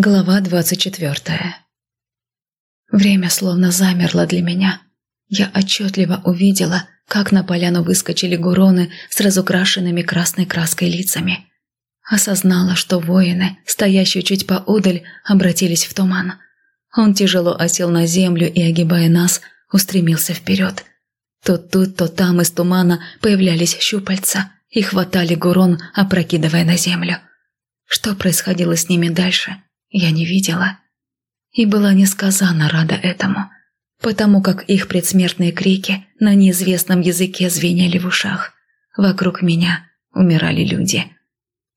Глава двадцать четвертая. Время словно замерло для меня. Я отчетливо увидела, как на поляну выскочили гуроны с разукрашенными красной краской лицами. Осознала, что воины, стоящие чуть поодаль, обратились в туман. Он тяжело осел на землю и, огибая нас, устремился вперед. То тут, то там из тумана появлялись щупальца и хватали гурон, опрокидывая на землю. Что происходило с ними дальше – я не видела. И была несказанно рада этому, потому как их предсмертные крики на неизвестном языке звенели в ушах. Вокруг меня умирали люди.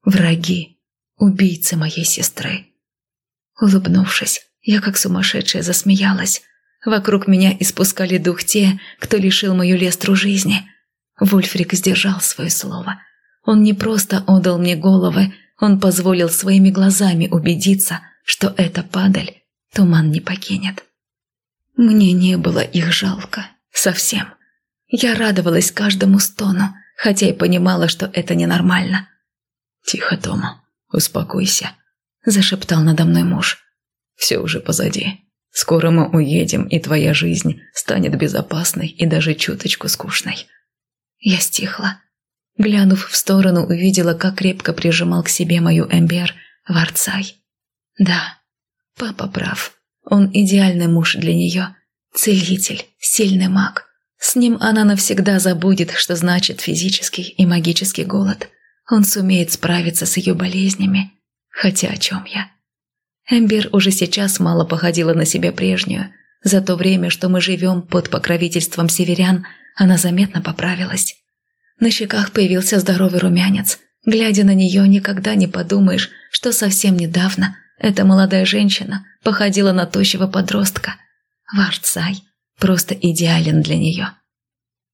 Враги, убийцы моей сестры. Улыбнувшись, я как сумасшедшая засмеялась. Вокруг меня испускали дух те, кто лишил мою лестру жизни. Вульфрик сдержал свое слово. Он не просто отдал мне головы, он позволил своими глазами убедиться, что эта падаль туман не покинет. Мне не было их жалко. Совсем. Я радовалась каждому стону, хотя и понимала, что это ненормально. «Тихо, Тома, успокойся», – зашептал надо мной муж. «Все уже позади. Скоро мы уедем, и твоя жизнь станет безопасной и даже чуточку скучной». Я стихла. Глянув в сторону, увидела, как крепко прижимал к себе мою Эмбер Варцай. Да, папа прав. Он идеальный муж для нее. Целитель, сильный маг. С ним она навсегда забудет, что значит физический и магический голод. Он сумеет справиться с ее болезнями. Хотя о чем я? Эмбер уже сейчас мало походила на себя прежнюю. За то время, что мы живем под покровительством северян, она заметно поправилась. На щеках появился здоровый румянец. Глядя на нее, никогда не подумаешь, что совсем недавно эта молодая женщина походила на тощего подростка. Варцай просто идеален для нее.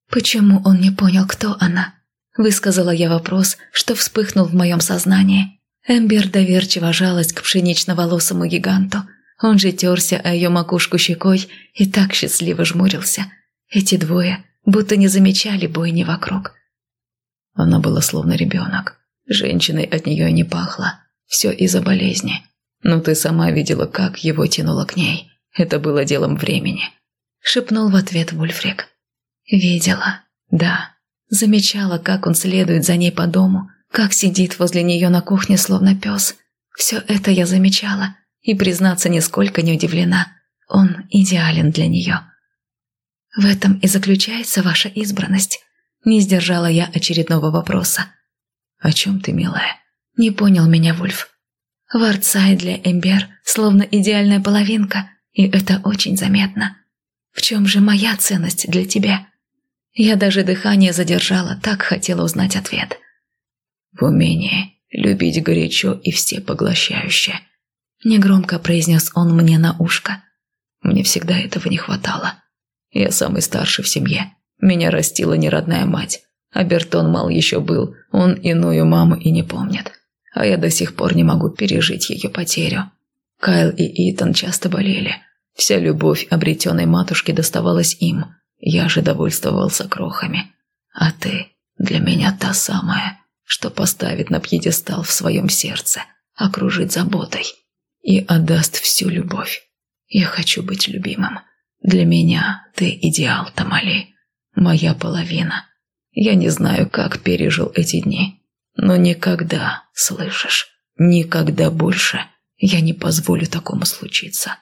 «Почему он не понял, кто она?» Высказала я вопрос, что вспыхнул в моем сознании. Эмбер доверчиво жалась к пшенично-волосому гиганту. Он же терся о ее макушку щекой и так счастливо жмурился. Эти двое будто не замечали бойни вокруг. Она была словно ребенок. Женщиной от нее не пахло. Все из-за болезни. Но ты сама видела, как его тянуло к ней. Это было делом времени. Шепнул в ответ Вульфрик. Видела. Да. Замечала, как он следует за ней по дому, как сидит возле нее на кухне, словно пес. Все это я замечала и, признаться, нисколько не удивлена. Он идеален для нее. В этом и заключается ваша избранность. Не сдержала я очередного вопроса. «О чем ты, милая?» Не понял меня Вульф. Варцай для Эмбер словно идеальная половинка, и это очень заметно. В чем же моя ценность для тебя? Я даже дыхание задержала, так хотела узнать ответ. В умении любить горячо и всепоглощающе. Негромко произнес он мне на ушко. Мне всегда этого не хватало. Я самый старший в семье, меня растила неродная мать. А Бертон мал еще был, он иную маму и не помнит. А я до сих пор не могу пережить ее потерю. Кайл и Итан часто болели. Вся любовь обретенной матушки доставалась им. Я же довольствовался крохами. А ты для меня та самая, что поставит на пьедестал в своем сердце, окружит заботой и отдаст всю любовь. Я хочу быть любимым. Для меня ты идеал, Тамали моя половина. Я не знаю, как пережил эти дни, но никогда, слышишь, никогда больше я не позволю такому случиться.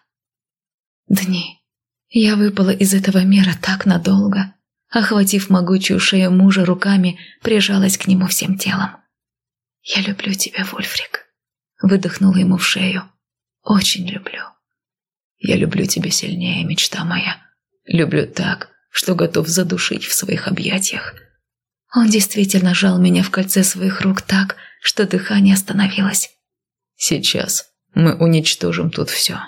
Дни. Я выпала из этого мира так надолго. Охватив могучую шею мужа руками, прижалась к нему всем телом. «Я люблю тебя, Вольфрик», — выдохнула ему в шею. «Очень люблю». «Я люблю тебя сильнее, мечта моя. Люблю так, что готов задушить в своих объятиях. Он действительно жал меня в кольце своих рук так, что дыхание остановилось. «Сейчас мы уничтожим тут все.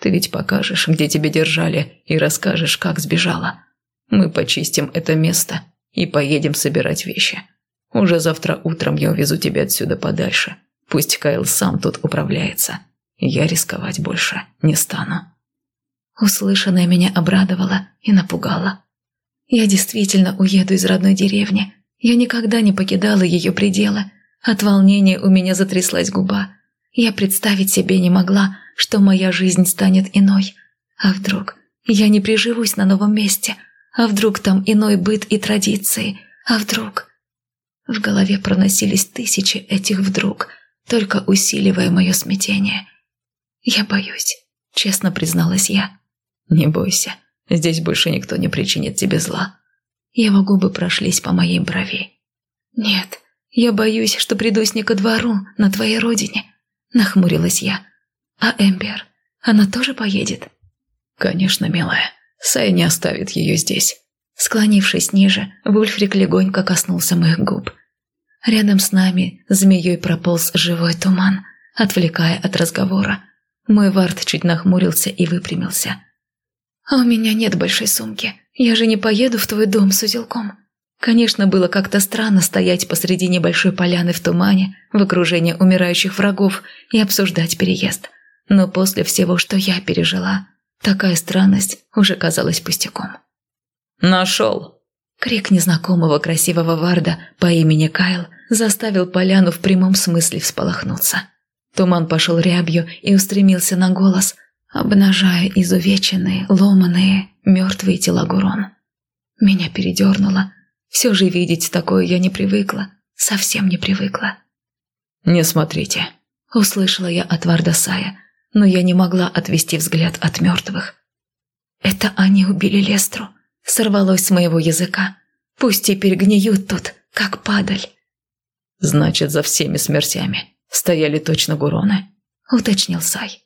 Ты ведь покажешь, где тебя держали, и расскажешь, как сбежала. Мы почистим это место и поедем собирать вещи. Уже завтра утром я увезу тебя отсюда подальше. Пусть Кайл сам тут управляется. Я рисковать больше не стану». Услышанное меня обрадовало и напугало. Я действительно уеду из родной деревни. Я никогда не покидала ее пределы. От волнения у меня затряслась губа. Я представить себе не могла, что моя жизнь станет иной. А вдруг я не приживусь на новом месте? А вдруг там иной быт и традиции? А вдруг... В голове проносились тысячи этих «вдруг», только усиливая мое смятение. «Я боюсь», — честно призналась я. «Не бойся, здесь больше никто не причинит тебе зла». Его губы прошлись по моей брови. «Нет, я боюсь, что придусь не ко двору, на твоей родине», — нахмурилась я. «А Эмбер, она тоже поедет?» «Конечно, милая. Сай не оставит ее здесь». Склонившись ниже, Вульфрик легонько коснулся моих губ. Рядом с нами змеей прополз живой туман, отвлекая от разговора. Мой вард чуть нахмурился и выпрямился. «А у меня нет большой сумки. Я же не поеду в твой дом с узелком». Конечно, было как-то странно стоять посреди небольшой поляны в тумане, в окружении умирающих врагов и обсуждать переезд. Но после всего, что я пережила, такая странность уже казалась пустяком. «Нашел!» Крик незнакомого красивого варда по имени Кайл заставил поляну в прямом смысле всполохнуться. Туман пошел рябью и устремился на голос, обнажая изувеченные, ломаные, мертвые тела Гурон. Меня передернуло. Все же видеть такое я не привыкла, совсем не привыкла. «Не смотрите», — услышала я от Вардасая, но я не могла отвести взгляд от мертвых. «Это они убили Лестру», сорвалось с моего языка. Пусть теперь гниют тут, как падаль. Значит, за всеми смертями стояли точно гуроны, уточнил Сай.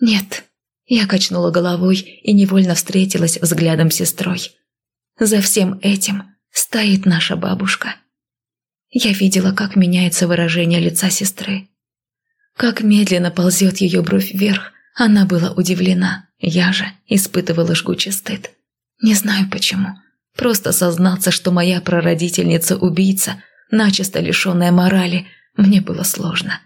Нет, я качнула головой и невольно встретилась взглядом с сестрой. За всем этим стоит наша бабушка. Я видела, как меняется выражение лица сестры. Как медленно ползет ее бровь вверх, она была удивлена. Я же испытывала жгучий стыд. Не знаю почему. Просто сознаться, что моя прародительница убийца, начисто лишенная морали, мне было сложно.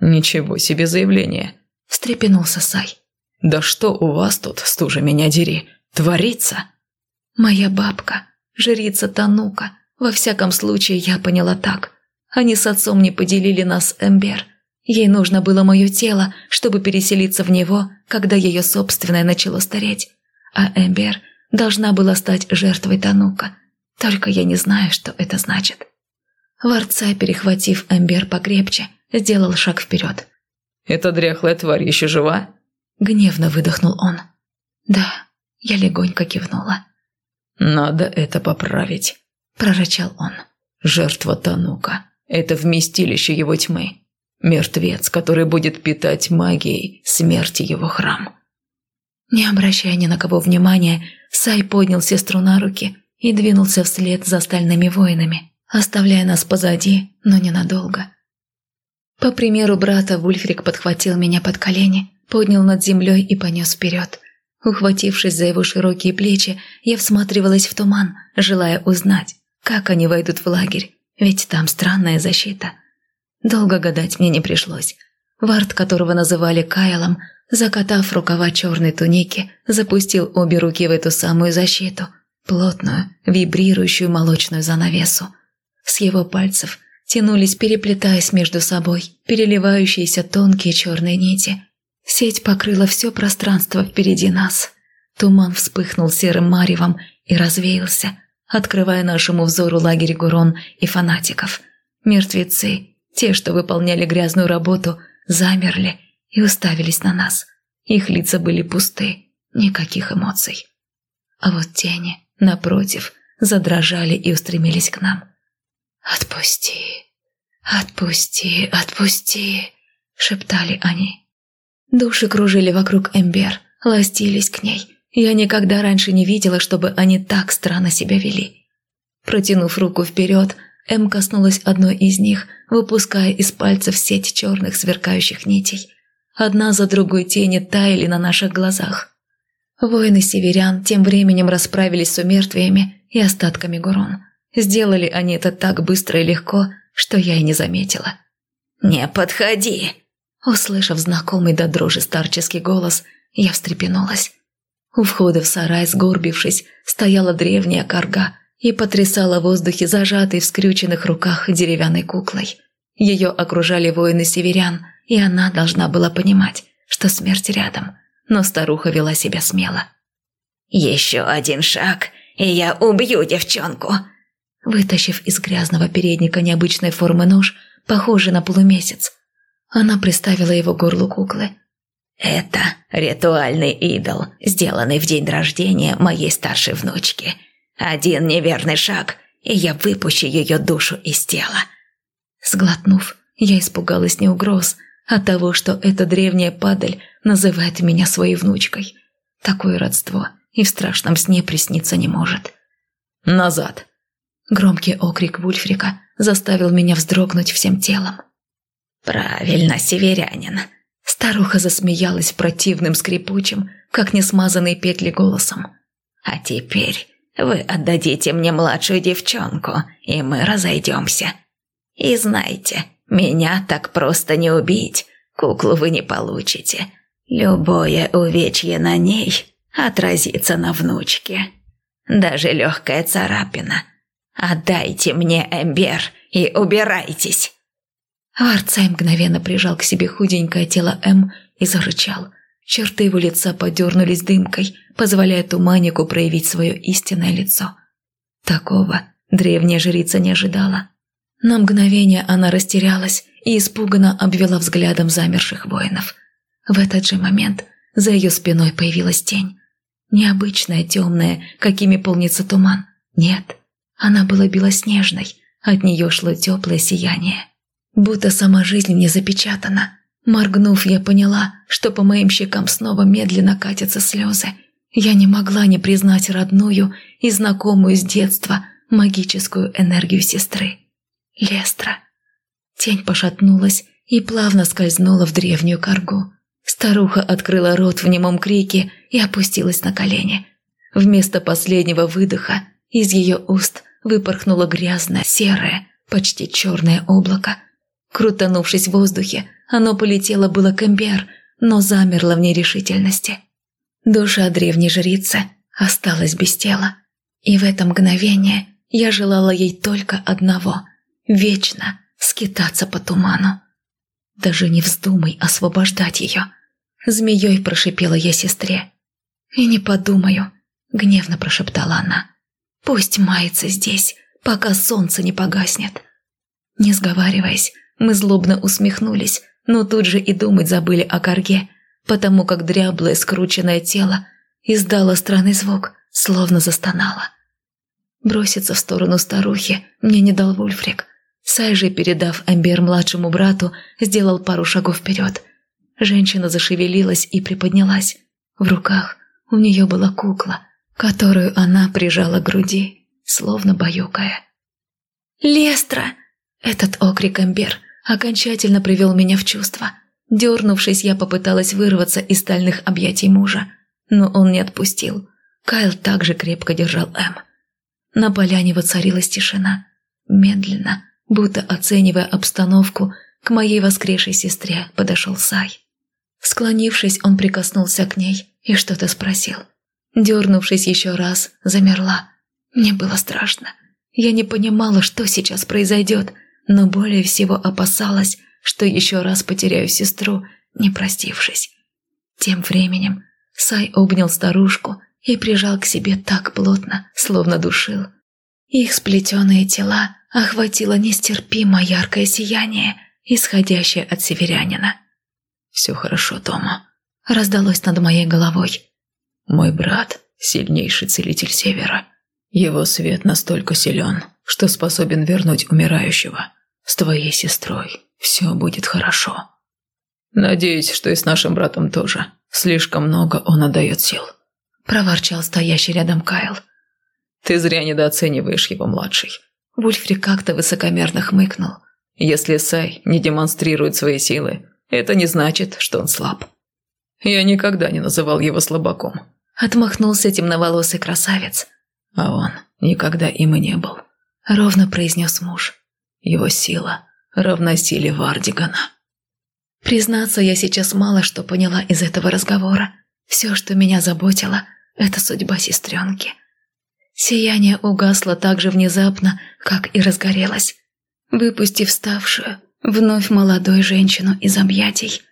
«Ничего себе заявление!» – встрепенулся Сай. «Да что у вас тут, стужа меня дери, творится?» «Моя бабка, жрица Танука, во всяком случае я поняла так. Они с отцом не поделили нас Эмбер. Ей нужно было мое тело, чтобы переселиться в него, когда ее собственное начало стареть. А Эмбер – должна была стать жертвой Танука. Только я не знаю, что это значит. Варца, перехватив Эмбер покрепче, сделал шаг вперед. «Эта дряхлая тварь еще жива?» Гневно выдохнул он. «Да», я легонько кивнула. «Надо это поправить», – прорычал он. «Жертва Танука. Это вместилище его тьмы. Мертвец, который будет питать магией смерти его храм». Не обращая ни на кого внимания, Сай поднял сестру на руки и двинулся вслед за остальными воинами, оставляя нас позади, но ненадолго. По примеру брата Вульфрик подхватил меня под колени, поднял над землей и понес вперед. Ухватившись за его широкие плечи, я всматривалась в туман, желая узнать, как они войдут в лагерь, ведь там странная защита. Долго гадать мне не пришлось. Вард, которого называли Кайлом, закатав рукава черной туники, запустил обе руки в эту самую защиту, плотную, вибрирующую молочную занавесу. С его пальцев тянулись, переплетаясь между собой, переливающиеся тонкие черные нити. Сеть покрыла все пространство впереди нас. Туман вспыхнул серым маревом и развеялся, открывая нашему взору лагерь Гурон и фанатиков. Мертвецы, те, что выполняли грязную работу, замерли и уставились на нас. Их лица были пусты, никаких эмоций. А вот тени, напротив, задрожали и устремились к нам. «Отпусти, отпусти, отпусти!» – шептали они. Души кружили вокруг Эмбер, ластились к ней. Я никогда раньше не видела, чтобы они так странно себя вели. Протянув руку вперед, Эм коснулась одной из них, выпуская из пальцев сеть черных сверкающих нитей. Одна за другой тени таяли на наших глазах. Воины северян тем временем расправились с умертвиями и остатками Гурон. Сделали они это так быстро и легко, что я и не заметила. «Не подходи!» Услышав знакомый до дрожи старческий голос, я встрепенулась. У входа в сарай, сгорбившись, стояла древняя карга и потрясала в воздухе зажатой в скрюченных руках деревянной куклой. Ее окружали воины северян – и она должна была понимать, что смерть рядом, но старуха вела себя смело. «Еще один шаг, и я убью девчонку!» Вытащив из грязного передника необычной формы нож, похожий на полумесяц, она приставила его к горлу куклы. «Это ритуальный идол, сделанный в день рождения моей старшей внучки. Один неверный шаг, и я выпущу ее душу из тела». Сглотнув, я испугалась не угроз, а того, что эта древняя падаль называет меня своей внучкой. Такое родство и в страшном сне присниться не может. «Назад!» Громкий окрик Вульфрика заставил меня вздрогнуть всем телом. «Правильно, северянин!» Старуха засмеялась противным скрипучим, как несмазанные петли голосом. «А теперь вы отдадите мне младшую девчонку, и мы разойдемся. И знайте, меня так просто не убить, куклу вы не получите. Любое увечье на ней отразится на внучке. Даже легкая царапина. Отдайте мне Эмбер и убирайтесь!» Арцай мгновенно прижал к себе худенькое тело М и зарычал. Черты его лица подернулись дымкой, позволяя туманику проявить свое истинное лицо. Такого древняя жрица не ожидала. На мгновение она растерялась и испуганно обвела взглядом замерших воинов. В этот же момент за ее спиной появилась тень. Необычная, темная, какими полнится туман. Нет, она была белоснежной, от нее шло теплое сияние. Будто сама жизнь мне запечатана. Моргнув, я поняла, что по моим щекам снова медленно катятся слезы. Я не могла не признать родную и знакомую с детства магическую энергию сестры. Лестра. Тень пошатнулась и плавно скользнула в древнюю коргу. Старуха открыла рот в немом крике и опустилась на колени. Вместо последнего выдоха из ее уст выпорхнуло грязное, серое, почти черное облако. Крутанувшись в воздухе, оно полетело было к Эмбер, но замерло в нерешительности. Душа древней жрицы осталась без тела. И в это мгновение я желала ей только одного – вечно скитаться по туману. Даже не вздумай освобождать ее. Змеей прошипела я сестре. «И не подумаю», — гневно прошептала она. «Пусть мается здесь, пока солнце не погаснет». Не сговариваясь, мы злобно усмехнулись, но тут же и думать забыли о корге, потому как дряблое скрученное тело издало странный звук, словно застонало. Броситься в сторону старухи мне не дал Вульфрик. Сай же, передав Эмбер младшему брату, сделал пару шагов вперед. Женщина зашевелилась и приподнялась. В руках у нее была кукла, которую она прижала к груди, словно баюкая. «Лестра!» Этот окрик Эмбер окончательно привел меня в чувство. Дернувшись, я попыталась вырваться из стальных объятий мужа, но он не отпустил. Кайл также крепко держал М. На поляне воцарилась тишина. Медленно, будто оценивая обстановку, к моей воскресшей сестре подошел Сай. Склонившись, он прикоснулся к ней и что-то спросил. Дернувшись еще раз, замерла. Мне было страшно. Я не понимала, что сейчас произойдет – но более всего опасалась, что еще раз потеряю сестру, не простившись. Тем временем Сай обнял старушку и прижал к себе так плотно, словно душил. Их сплетенные тела охватило нестерпимо яркое сияние, исходящее от северянина. «Все хорошо, Тома», — раздалось над моей головой. «Мой брат — сильнейший целитель Севера. Его свет настолько силен, что способен вернуть умирающего. С твоей сестрой все будет хорошо. Надеюсь, что и с нашим братом тоже. Слишком много он отдает сил. Проворчал стоящий рядом Кайл. Ты зря недооцениваешь его, младший. Вульфри как-то высокомерно хмыкнул. Если Сай не демонстрирует свои силы, это не значит, что он слаб. Я никогда не называл его слабаком. Отмахнулся темноволосый красавец. А он никогда им и не был. Ровно произнес муж. Его сила равна силе Вардигана. Признаться, я сейчас мало что поняла из этого разговора. Все, что меня заботило, это судьба сестренки. Сияние угасло так же внезапно, как и разгорелось. Выпустив ставшую, вновь молодой женщину из объятий.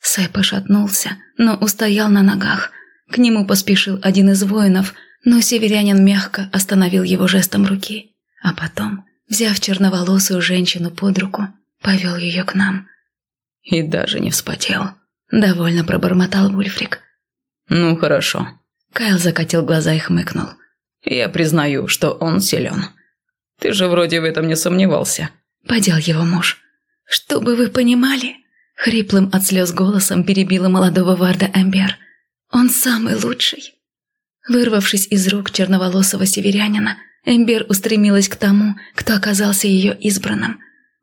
Сай пошатнулся, но устоял на ногах. К нему поспешил один из воинов, но северянин мягко остановил его жестом руки, а потом, взяв черноволосую женщину под руку, повел ее к нам. И даже не вспотел. Довольно пробормотал Вульфрик. «Ну хорошо». Кайл закатил глаза и хмыкнул. «Я признаю, что он силен. Ты же вроде в этом не сомневался». Подел его муж. «Чтобы вы понимали...» Хриплым от слез голосом перебила молодого Варда Эмбер. «Он самый лучший». Вырвавшись из рук черноволосого северянина, Эмбер устремилась к тому, кто оказался ее избранным.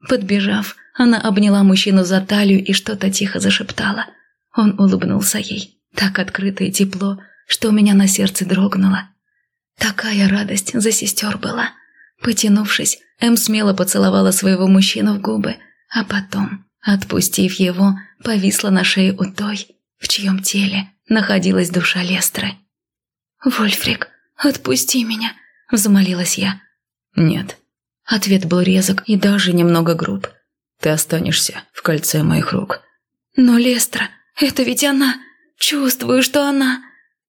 Подбежав, она обняла мужчину за талию и что-то тихо зашептала. Он улыбнулся ей, так открыто и тепло, что у меня на сердце дрогнуло. Такая радость за сестер была. Потянувшись, Эм смело поцеловала своего мужчину в губы, а потом, отпустив его, повисла на шее у той, в чьем теле находилась душа Лестры. «Вольфрик, отпусти меня!» – взмолилась я. «Нет». Ответ был резок и даже немного груб. «Ты останешься в кольце моих рук». «Но Лестра, это ведь она! Чувствую, что она!»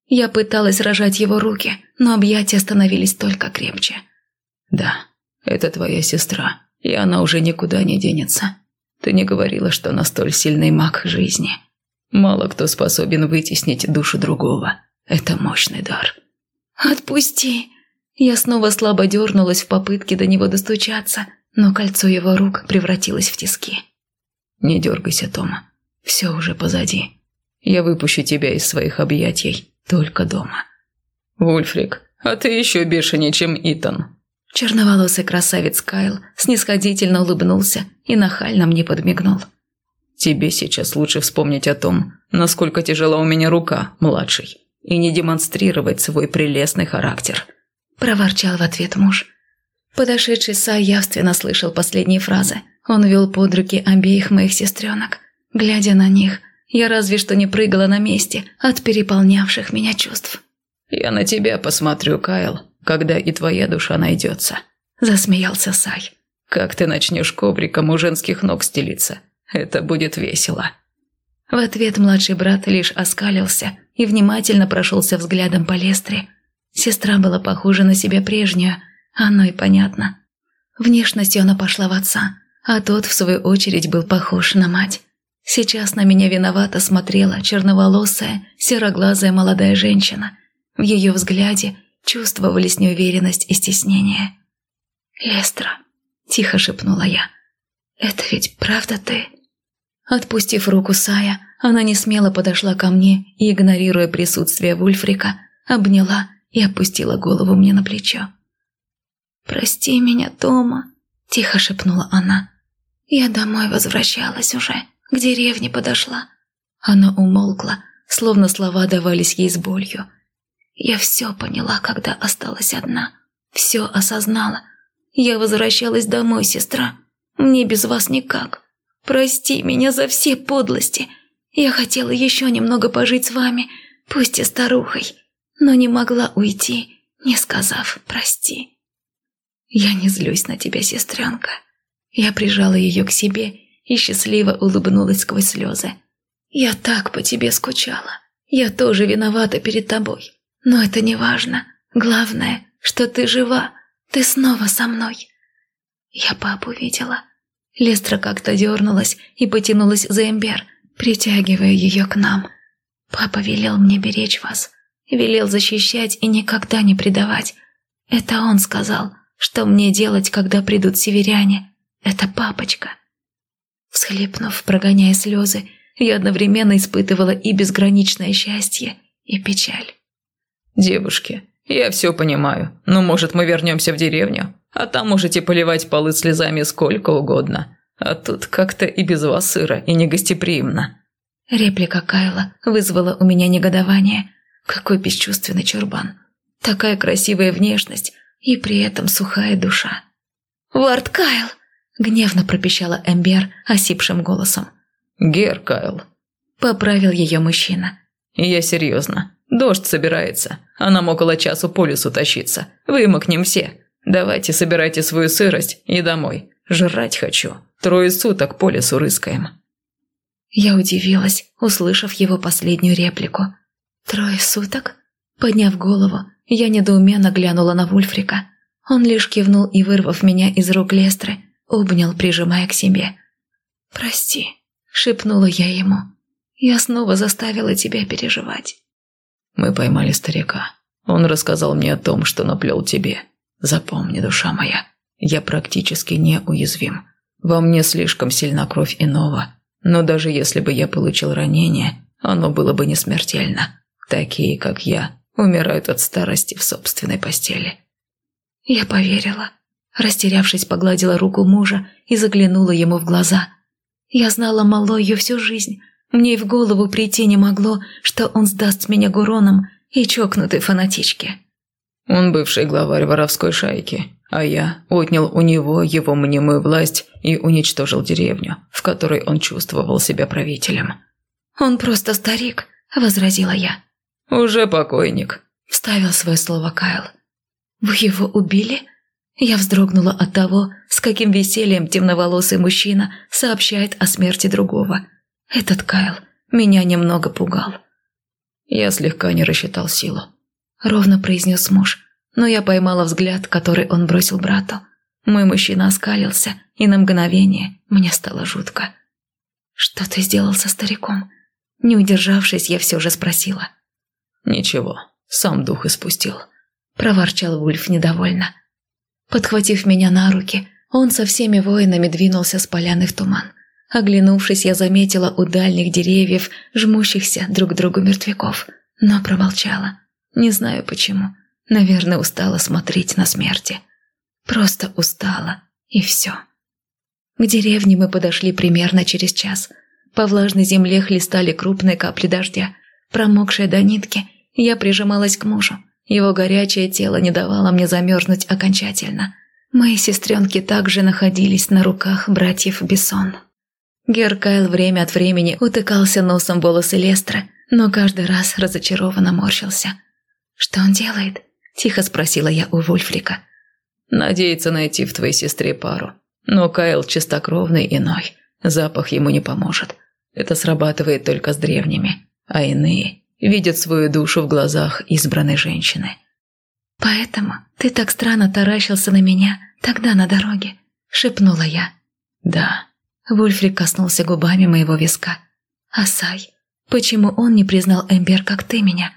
Я пыталась рожать его руки, но объятия становились только крепче. «Да, это твоя сестра, и она уже никуда не денется. Ты не говорила, что она столь сильный маг жизни. Мало кто способен вытеснить душу другого. Это мощный дар». «Отпусти!» Я снова слабо дернулась в попытке до него достучаться, но кольцо его рук превратилось в тиски. «Не дергайся, Тома. Все уже позади. Я выпущу тебя из своих объятий только дома». «Вульфрик, а ты еще бешенее, чем Итан», Черноволосый красавец Кайл снисходительно улыбнулся и нахально мне подмигнул. «Тебе сейчас лучше вспомнить о том, насколько тяжела у меня рука, младший, и не демонстрировать свой прелестный характер», – проворчал в ответ муж. Подошедший Сай явственно слышал последние фразы. Он вел под руки обеих моих сестренок. Глядя на них, я разве что не прыгала на месте от переполнявших меня чувств. «Я на тебя посмотрю, Кайл», когда и твоя душа найдется», – засмеялся Сай. «Как ты начнешь ковриком у женских ног стелиться? Это будет весело». В ответ младший брат лишь оскалился и внимательно прошелся взглядом по Лестре. Сестра была похожа на себя прежнюю, оно и понятно. Внешностью она пошла в отца, а тот, в свою очередь, был похож на мать. Сейчас на меня виновато смотрела черноволосая, сероглазая молодая женщина. В ее взгляде чувствовались неуверенность и стеснение. «Лестра», – тихо шепнула я, – «это ведь правда ты?» Отпустив руку Сая, она не смело подошла ко мне и, игнорируя присутствие Вульфрика, обняла и опустила голову мне на плечо. «Прости меня, Тома», – тихо шепнула она. «Я домой возвращалась уже, к деревне подошла». Она умолкла, словно слова давались ей с болью – я все поняла, когда осталась одна. Все осознала. Я возвращалась домой, сестра. Мне без вас никак. Прости меня за все подлости. Я хотела еще немного пожить с вами, пусть и старухой, но не могла уйти, не сказав «прости». Я не злюсь на тебя, сестренка. Я прижала ее к себе и счастливо улыбнулась сквозь слезы. Я так по тебе скучала. Я тоже виновата перед тобой. Но это не важно. Главное, что ты жива. Ты снова со мной. Я папу видела. Лестра как-то дернулась и потянулась за Эмбер, притягивая ее к нам. Папа велел мне беречь вас. Велел защищать и никогда не предавать. Это он сказал, что мне делать, когда придут северяне. Это папочка. Всхлипнув, прогоняя слезы, я одновременно испытывала и безграничное счастье, и печаль. «Девушки, я все понимаю, но, может, мы вернемся в деревню, а там можете поливать полы слезами сколько угодно. А тут как-то и без вас сыро и негостеприимно». Реплика Кайла вызвала у меня негодование. Какой бесчувственный чурбан. Такая красивая внешность и при этом сухая душа. «Вард Кайл!» – гневно пропищала Эмбер осипшим голосом. «Гер Кайл!» – поправил ее мужчина. «Я серьезно. Дождь собирается, а нам около часу по лесу тащиться. Вымокнем все. Давайте собирайте свою сырость и домой. Жрать хочу. Трое суток по лесу рыскаем». Я удивилась, услышав его последнюю реплику. «Трое суток?» Подняв голову, я недоуменно глянула на Вульфрика. Он лишь кивнул и, вырвав меня из рук Лестры, обнял, прижимая к себе. «Прости», — шепнула я ему. «Я снова заставила тебя переживать». Мы поймали старика. Он рассказал мне о том, что наплел тебе. Запомни, душа моя, я практически неуязвим. Во мне слишком сильна кровь иного. Но даже если бы я получил ранение, оно было бы не смертельно. Такие, как я, умирают от старости в собственной постели. Я поверила. Растерявшись, погладила руку мужа и заглянула ему в глаза. Я знала Малою всю жизнь. Мне и в голову прийти не могло, что он сдаст меня Гуронам и чокнутой фанатичке. Он бывший главарь воровской шайки, а я отнял у него его мнимую власть и уничтожил деревню, в которой он чувствовал себя правителем. «Он просто старик», — возразила я. «Уже покойник», — вставил свое слово Кайл. «Вы его убили?» Я вздрогнула от того, с каким весельем темноволосый мужчина сообщает о смерти другого. Этот Кайл меня немного пугал. Я слегка не рассчитал силу. Ровно произнес муж, но я поймала взгляд, который он бросил брату. Мой мужчина оскалился, и на мгновение мне стало жутко. «Что ты сделал со стариком?» Не удержавшись, я все же спросила. «Ничего, сам дух испустил», – проворчал Вульф недовольно. Подхватив меня на руки, он со всеми воинами двинулся с поляны в туман. Оглянувшись, я заметила у дальних деревьев жмущихся друг к другу мертвяков, но промолчала. Не знаю почему. Наверное, устала смотреть на смерти. Просто устала, и все. К деревне мы подошли примерно через час. По влажной земле хлестали крупные капли дождя. Промокшая до нитки, я прижималась к мужу. Его горячее тело не давало мне замерзнуть окончательно. Мои сестренки также находились на руках братьев Бессон. Геркайл время от времени утыкался носом волосы Лестра, но каждый раз разочарованно морщился. «Что он делает?» – тихо спросила я у Вульфрика. «Надеется найти в твоей сестре пару. Но Кайл чистокровный иной. Запах ему не поможет. Это срабатывает только с древними, а иные видят свою душу в глазах избранной женщины. «Поэтому ты так странно таращился на меня тогда на дороге», — шепнула я. «Да». Вульфрик коснулся губами моего виска. «Асай, почему он не признал Эмбер, как ты меня?»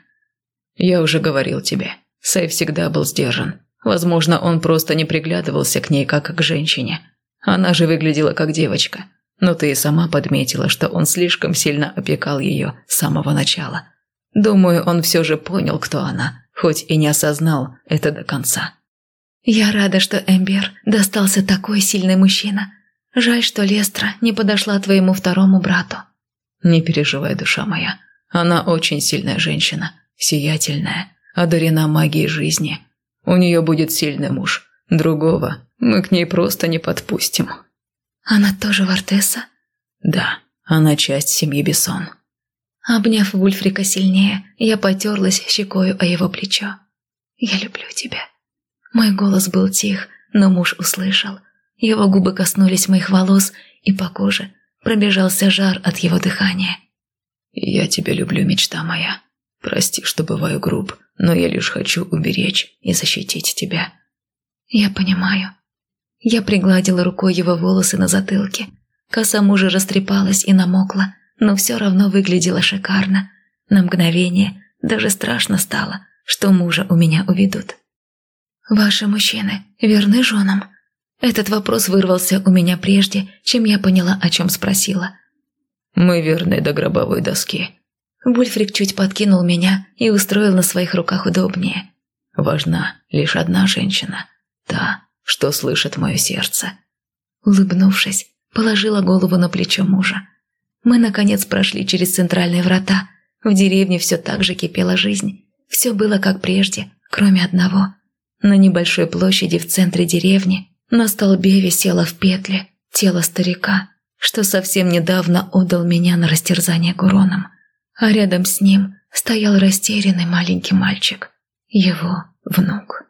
«Я уже говорил тебе. Сай всегда был сдержан. Возможно, он просто не приглядывался к ней, как к женщине. Она же выглядела как девочка. Но ты и сама подметила, что он слишком сильно опекал ее с самого начала. Думаю, он все же понял, кто она, хоть и не осознал это до конца. «Я рада, что Эмбер достался такой сильный мужчина. Жаль, что Лестра не подошла твоему второму брату». «Не переживай, душа моя. Она очень сильная женщина, сиятельная, одарена магией жизни. У нее будет сильный муж. Другого мы к ней просто не подпустим». «Она тоже Вартеса?» «Да, она часть семьи Бессон». Обняв Вульфрика сильнее, я потерлась щекою о его плечо. «Я люблю тебя». Мой голос был тих, но муж услышал. Его губы коснулись моих волос, и по коже пробежался жар от его дыхания. «Я тебя люблю, мечта моя. Прости, что бываю груб, но я лишь хочу уберечь и защитить тебя». «Я понимаю». Я пригладила рукой его волосы на затылке. Коса мужа растрепалась и намокла, но все равно выглядела шикарно. На мгновение даже страшно стало, что мужа у меня уведут. «Ваши мужчины верны женам?» Этот вопрос вырвался у меня прежде, чем я поняла, о чем спросила. «Мы верны до гробовой доски». Вульфрик чуть подкинул меня и устроил на своих руках удобнее. «Важна лишь одна женщина, та, что слышит мое сердце». Улыбнувшись, положила голову на плечо мужа. Мы, наконец, прошли через центральные врата. В деревне все так же кипела жизнь. Все было как прежде, кроме одного. На небольшой площади в центре деревни на столбе висело в петле тело старика, что совсем недавно отдал меня на растерзание Гуроном. А рядом с ним стоял растерянный маленький мальчик, его внук.